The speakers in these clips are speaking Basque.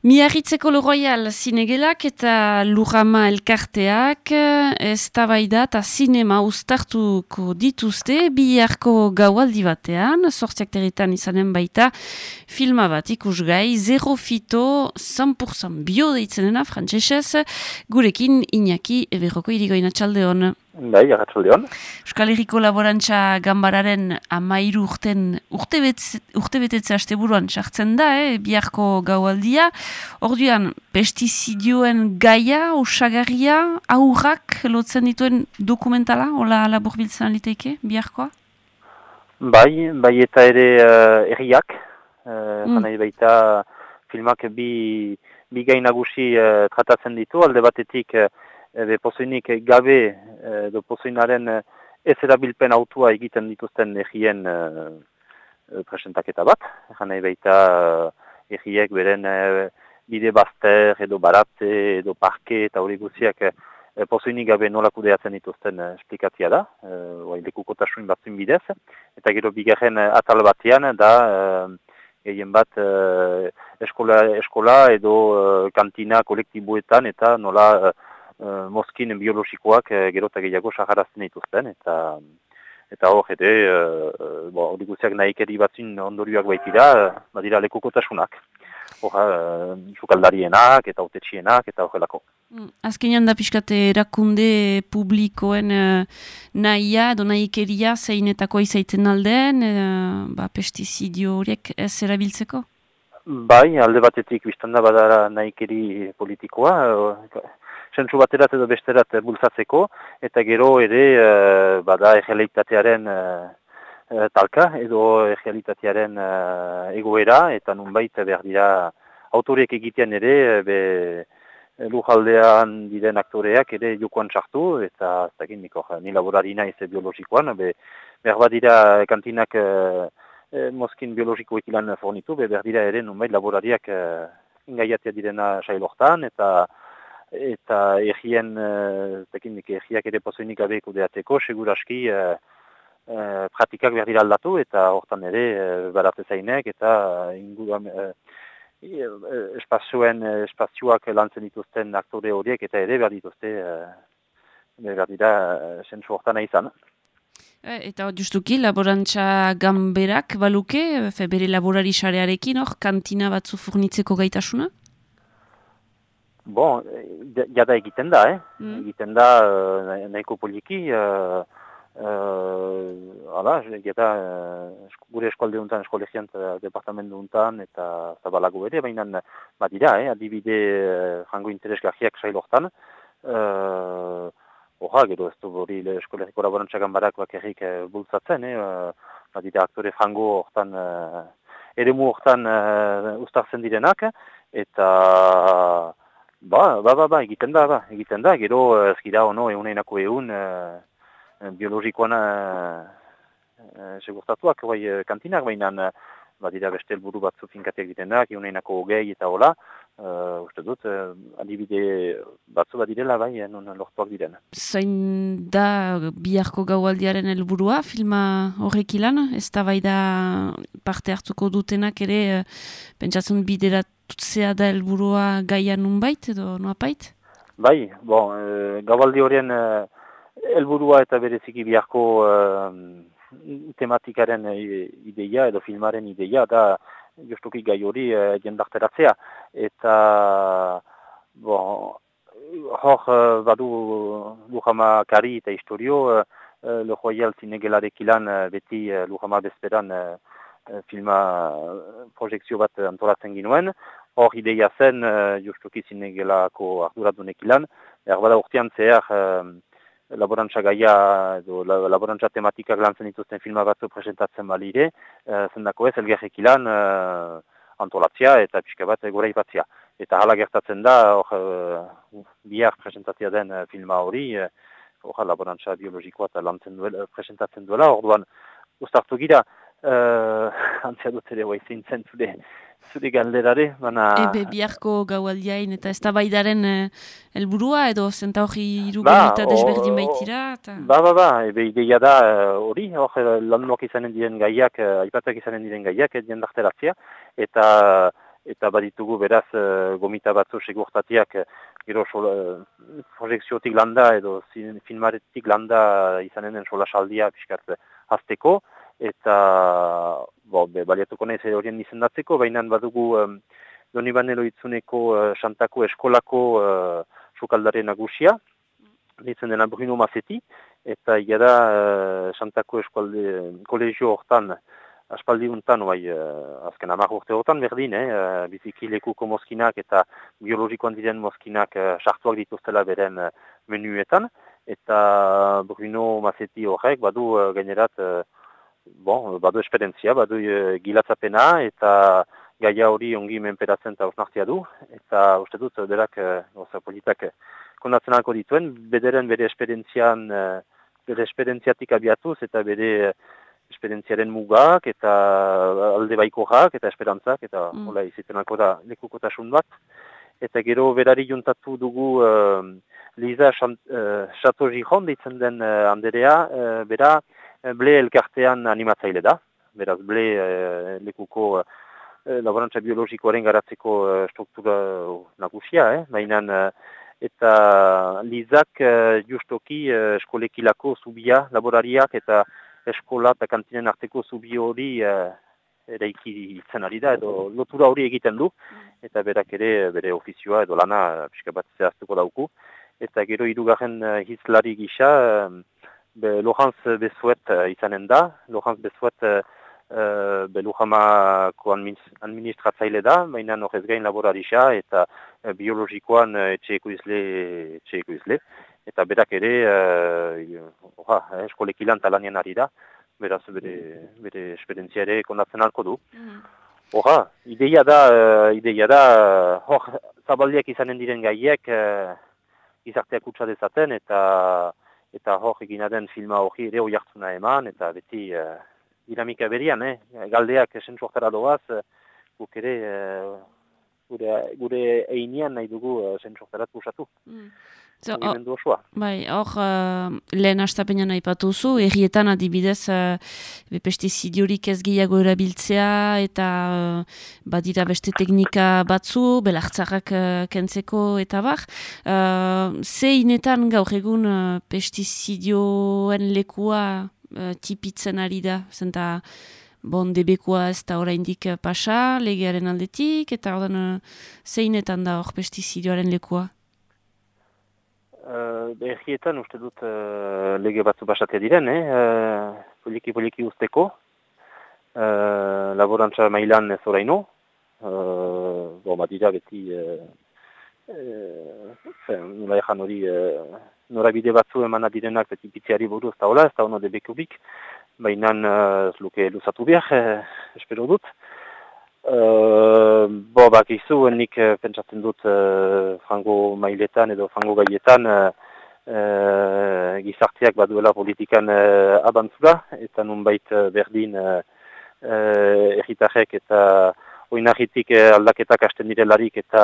Miarritzeko Royal zinegelak eta Lujama elkarteak ez tabaida eta zinema ustartuko dituzte biharko gaualdi batean, sortziak territan izanen baita filma bat ikusgai, zero fito, 100% bio deitzenena, frantzesez, gurekin Iñaki Eberroko irigoina txalde hon. Bai, agatxaldeon. Euskal Herriko Laborantza Gambararen amairu urten urte, urte betetze haste buruan sartzen da, eh, biharko gaualdia. Orduan, pestizidioen gaia, osagarria, aurrak lotzen dituen dokumentala, hola labur biltzen aliteike, biharkoa? Bai, bai eta ere uh, erriak, uh, mm. baita filmak bi, bi gainagusi uh, tratatzen ditu, alde batetik ebe pozoinik gabe edo pozoinaren ez erabilpen autua egiten dituzten egien presentaketa bat. Nahi baita egiek beren bide bazter edo baratze edo parke eta hori guziak pozoinik gabe nola kudeatzen dituzten esplikatzia da, e, lekuko tasuin batzun bidez. Eta gero bigarren atal batean da gehien bat eskola, eskola edo kantina kolektibuetan eta nola uh, mozkin biologikoak uh, gero eta gehiago saharazten dituzten, eta eta hor, ere, uh, hori guztiak nahikeri batzin ondorioak baitira, badira lekukotasunak. Hor, uh, sukaldarienak eta autetxienak eta horrelako. Mm, azkenean da pixkate erakunde publikoen uh, nahia edo nahikeria zeinetako izaiten aldeen, uh, ba, pestizidio horiek ez erabiltzeko? Bai, alde batetik biztanda badara nahikeri politikoa, sentsu baterat edo besterat bultzatzeko, eta gero ere uh, bada egealitatearen uh, talka, edo egealitatearen uh, egoera, eta nunbait behar dira autoriek egitean ere, be, lujaldean diren aktoreak ere jokoan txartu, eta ez dakit niko, ni laborari naiz biologikoan, be, behar bat dira kantinak uh, mozkin biologikoek ilan fornitu, be, behar dira ere nunbait laborariak uh, ingaiatea direna sailortan, eta eta egien, uh, egiak ere pozoinik gabe kudeatzeko, seguraski uh, uh, pratikak behar dira aldatu, eta hortan ere uh, baratze zainek, eta inguruan uh, espazioen, espazioak lantzen dituzten aktore horiek, eta ere behar dituzte, uh, behar dira sentzu hortan izan. Eta justuki, laborantza gamberak baluke, bere laborari xarearekin, hor, kantina batzu furnitzeko gaitasuna? Bon, jada egiten da, eh? Mm. Egiten da uh, nahiko poliki. Uh, uh, ala, jada uh, gure eskualde untan, eskolegiant uh, departamentu untan, eta zabalago ere, baina badira, eh? Adibide jango interesgarriak sailortan. Uh, Oha, gero ez du hori eskolegiko laborantzagan barak bakarrik uh, bultzatzen, eh? Badira aktore jango hortan, uh, eremu hortan uh, ustartzen direnak, eta... Ba, ba, ba, ba, egiten da, ba, egiten da, gero ez uh, gira ono euneinako egun uh, biologikoan uh, uh, segurtatuak, bai, kantinak, baina badira beste helburu batzu finkateak egiten da, euneinako hogei eta hola, uh, uste dut, uh, adibide batzu badirela, bai, non lortuak diren. Zain da biharko gaualdiaren helburua filma horrek ilan, ez da bai da parte hartuko dutenak ere, uh, pentsatzen biderat tutzea da helburua gaia nunbait edo nuapait? Bai, bon, e, gabaldi horien helburua eta bereziki biharko e, tematikaren ideia edo filmaren ideia da justuki gai hori e, jendarteratzea. Eta bon, hor badu Lujama Kari eta historio e, Le Royal Zinegelarik ilan beti Lujama Bezperan filma projekzio bat antolatzen ginuen hor ideia zen uh, justuki zinegelako arduradunek ilan, erbada urtean zehar uh, laborantza gaia edo la, laborantza tematikak lantzen dituzten filma batzu presentatzen balire, uh, zendako ez elgerrek ilan uh, antolatzia eta pixka bat gora ipatzia. Eta hala gertatzen da, hor uh, bihar presentatzia den filma hori, hor laborantza biologikoa eta lantzen duela, presentatzen duela, orduan ustartu gira, uh, antzia dut ere zintzen zure, zure galderare, baina... Ebe biharko gaualdiain eta ez da baidaren eh, helburua edo zenta hori irugen ba, eta desberdin baitira? Ta... Ba, ba, ba, ebe ideia da eh, hori, uh, hor uh, izanen diren gaiak, uh, aipatak izanen diren gaiak, edien dahteratzea, eta eta baditugu beraz uh, gomita batzu segurtatiak uh, gero uh, projekziotik landa edo filmaretik landa izanen den sola saldia piskat hasteko eta bo, be, baliatuko nahi zer horien izendatzeko, baina badugu um, doni banelo itzuneko uh, xantako eskolako uh, sukaldare nagusia, ditzen dena Bruno Mazeti, eta gara uh, xantako eskolde kolegio hortan, aspaldi untan, bai, uh, azken amak urte hortan berdin, eh, uh, biziki lekuko mozkinak eta biologikoan diren mozkinak uh, sartuak dituztela beren uh, menuetan, eta Bruno Mazeti horrek badu uh, gainerat uh, bon, badu esperientzia, badu uh, gilatzapena eta gaia hori ongi menperatzen eta osnartia du, eta uste dut berak uh, politak kondatzen alko dituen, bederen bere esperientzian, uh, bere esperientziatik abiatuz eta bere esperientziaren mugak eta alde baikoak eta esperantzak eta mm. hola iziten da lekukotasun bat. Eta gero berari juntatu dugu uh, Liza Chateau uh, Gijon ditzen den uh, anderea, uh, bera ble elkartean animatzaile da. Beraz, ble uh, lekuko uh, laborantza biologikoaren garatzeko uh, struktura nagusia, eh? Baina, uh, eta Lizak uh, justoki uh, eskolekilako zubia laborariak eta eskola eta kantinen arteko zubi hori uh, ere ikitzen ari da, edo lotura hori egiten du, eta berak ere bere ofizioa edo lana pixka bat zehaztuko dauku. Eta gero irugarren hizlari gisa, be, Lorenz Bezuet uh, izanen da, Lorenz Bezuet uh, be Lujamako administratzaile da, baina horrez gain laborarisa eta uh, biologikoan uh, etxeeko izle, etxeeko izle eta berak ere uh, oha, eskolekilan talanien ari da, beraz bere, bere esperientzia ere kondatzen alko du. Mm. ideia da, uh, ideia da, hor, zabaldiak izanen diren gaiek uh, izarteak utza dezaten, eta eta hor egina den filma hori ere hori hartzuna eman, eta beti uh, dinamika berian, eh? galdeak esentzuaktara doaz, uh, guk ere uh, gure, gure einean nahi dugu uh, esentzuaktarat usatu. Mm. So, bai, hor, uh, lehen astapenean nahi patuzu, errietan adibidez uh, pestizidiorik ez gehiago erabiltzea eta uh, badira beste teknika batzu, belartzarrak uh, kentzeko eta bar. Uh, ze inetan gaur egun uh, pestizidioen lekua uh, tipitzen ari da, zenta bon debekua ez da oraindik pasa, legearen aldetik, eta ordan uh, ze inetan da hor pestizidioaren lekua? Uh, Berrietan uste dut uh, lege batzu basatea diren, eh? Uh, poliki poliki usteko, uh, laborantza mailan ez oraino, uh, bo, badira beti, uh, uh, nola ejan hori, uh, norabide batzu emana direnak beti pitziari buruz eta hola, ez da ono debekubik, baina uh, luke luzatu behar, uh, espero dut. Uh, bo, bak izu, nik uh, pentsatzen dut uh, frango mailetan edo frango gaietan uh, uh, gizarteak baduela politikan uh, abantzura, eta nunbait uh, berdin uh, erritarek eta oinarritik aldaketak hasten direlarik eta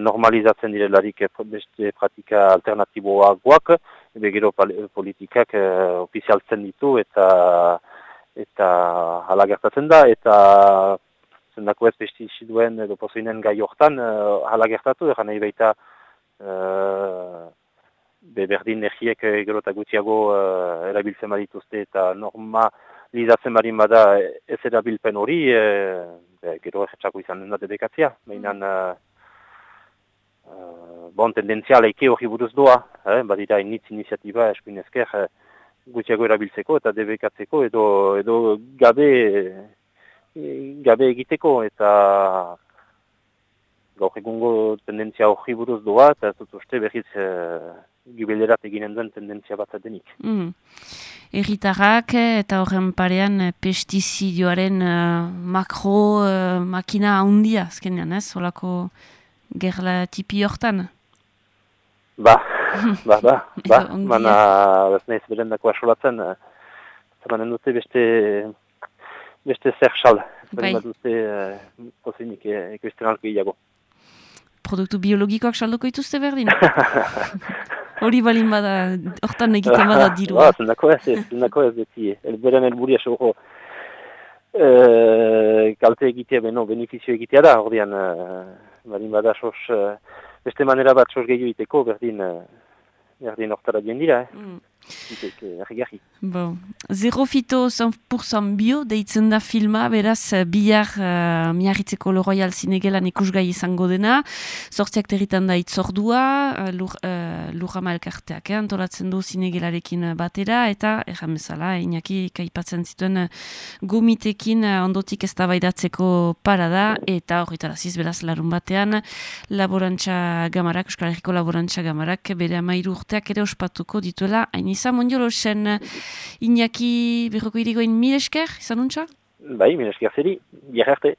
normalizatzen direlarik beste pratika alternatiboa guak, ebe gero politikak uh, ofizialtzen ditu eta eta hala gertatzen da, eta zendako ez pestiziduen edo pozoinen gai hortan uh, hala gertatu, egan nahi baita uh, beberdin erriek gero eta gutiago uh, erabiltzen badituzte eta norma lidatzen barin bada ez erabilpen hori, uh, gero erretxako izan da debekatzea, behinan uh, uh, bon tendenziala eke hori buruz doa, eh, badira initz iniziatiba eskuin ezker uh, gutiago erabiltzeko eta debekatzeko edo, edo gabe gabe egiteko eta gaur egungo tendentzia hori buruz doa eta ez dut uste berriz e, gibilerat eginen duen tendentzia bat denik. Mm. Erritarrak eta horren parean eh, pestizidioaren uh, makro uh, makina handia azkenean ez, holako gerla tipi hortan? Ba, ba, ba, ba, mana ez nahiz berendako asolatzen, zemanen dute beste beste zer sal. Bai. Bat dute uh, pozinik e, gehiago. Produktu biologikoak salduko ituzte berdin? Hori balin bada, hortan egiten bada diru. Ba, zendako ez, zendako ez beti. Elberen elburia sogo E, kalte egitea, beno, benefizio egitea da, ordean, e, badin bada sos, e, beste manera bat sos gehiago iteko, berdin, e, berdin ortara dira, eh? Mm. Bon. Zero fito 100% bio deitzen da filma, beraz bihar uh, miarritzeko Loroyal Zinegelan ikusgai izango dena, sortziak territan da itzordua, uh, lur, uh, elkarteak, eh, antolatzen du Zinegelarekin batera, eta erran bezala, inaki kaipatzen zituen gomitekin uh, ondotik ez da baidatzeko parada, eta horretaraziz beraz larun batean, laborantza gamarak, Euskal Herriko laborantza gamarak, bere amairu urteak ere ospatuko dituela, hain izan mondiolo zen Iñaki berroko irigoen mil esker, izan untsa? Bai, mil esker zeri, arte.